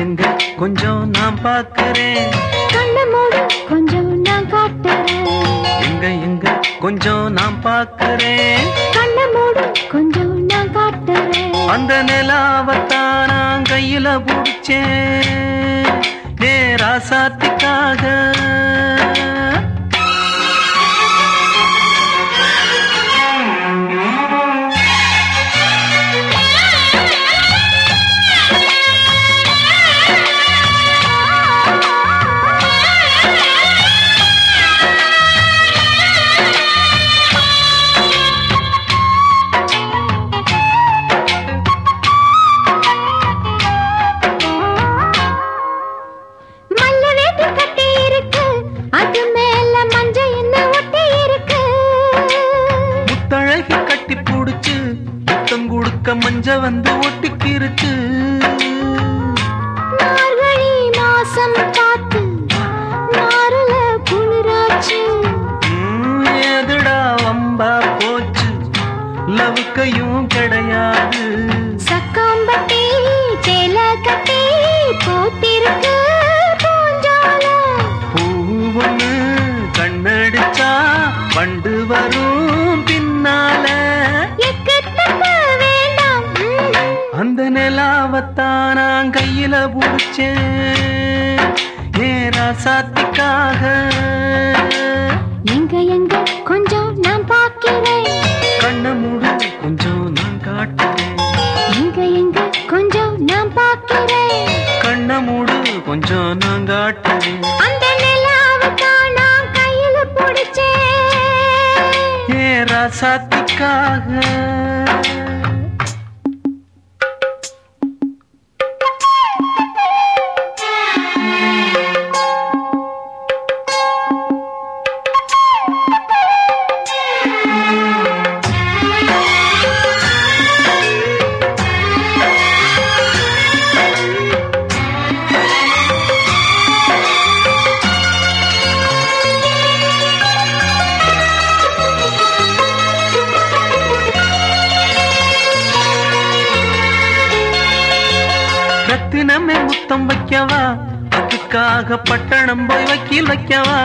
எங்க கொஞ்சம் நான் பார்க்கறேன். கண்ண மூடு கொஞ்சம் நான் காட்டுறேன். எங்க எங்க கொஞ்சம் நான் பார்க்கறேன். கண்ண மூடு கொஞ்சம் நான் காட்டுறேன். அந்த நிலாவத்தான் நான் கையில பிடிச்சேன். நேராசாத்திக்காக மஞ்ச வந்து ஒட்டிக்கிருச்சு மார்கழி மாசம் பார்த்து நாருல குளிராச்சு. ம், எதுடா வம்பா போச்சு? லவுக்கையும் கிடையாது. கையில புடிச்சேன். ஏ ராசாத்திக்காக? எங்க எங்க கொஞ்சம் நான் பார்க்கிறேன். கண்ண மூடு கொஞ்சம் நான் காட்டுறேன். எங்க எங்க கொஞ்சம் நான் பார்க்கிறேன். கண்ண மூடு கொஞ்சம் நான் காட்டுறேன். அந்த கையில பிடிச்சேன். ஏ ராசாத்திக்காக? ரத்தினமே முத்தம் வைக்கவா? அதுக்காக பட்டணம் போய் வக்கீல் வைக்கவா?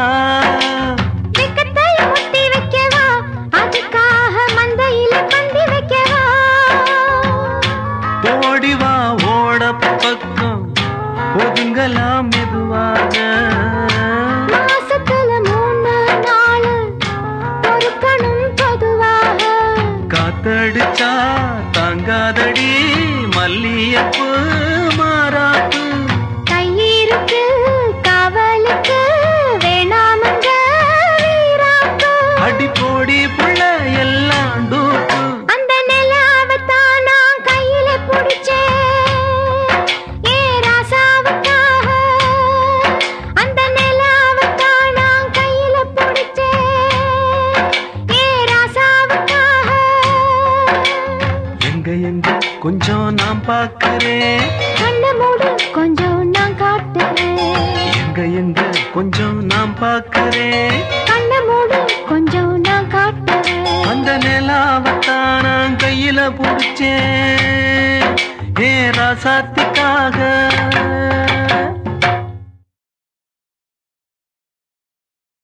தாங்காதடி மல்லியப்பு மாறாப்பு. கையிருக்கு காவலுக்கு வேணாமங்க அடி போடி புள்ள எல்லாம் எங்க கொஞ்சம் நான் பார்க்கிறேன். கொஞ்சம் நான் காட்டுறேன். எங்க எங்க கொஞ்சம் நான் பார்க்கிறேன். கொஞ்சம் நான் காட்டுறேன். அந்த நிலாவத்தான் நான் கையில பிடிச்சேன். ஏ ராசாத்திக்காக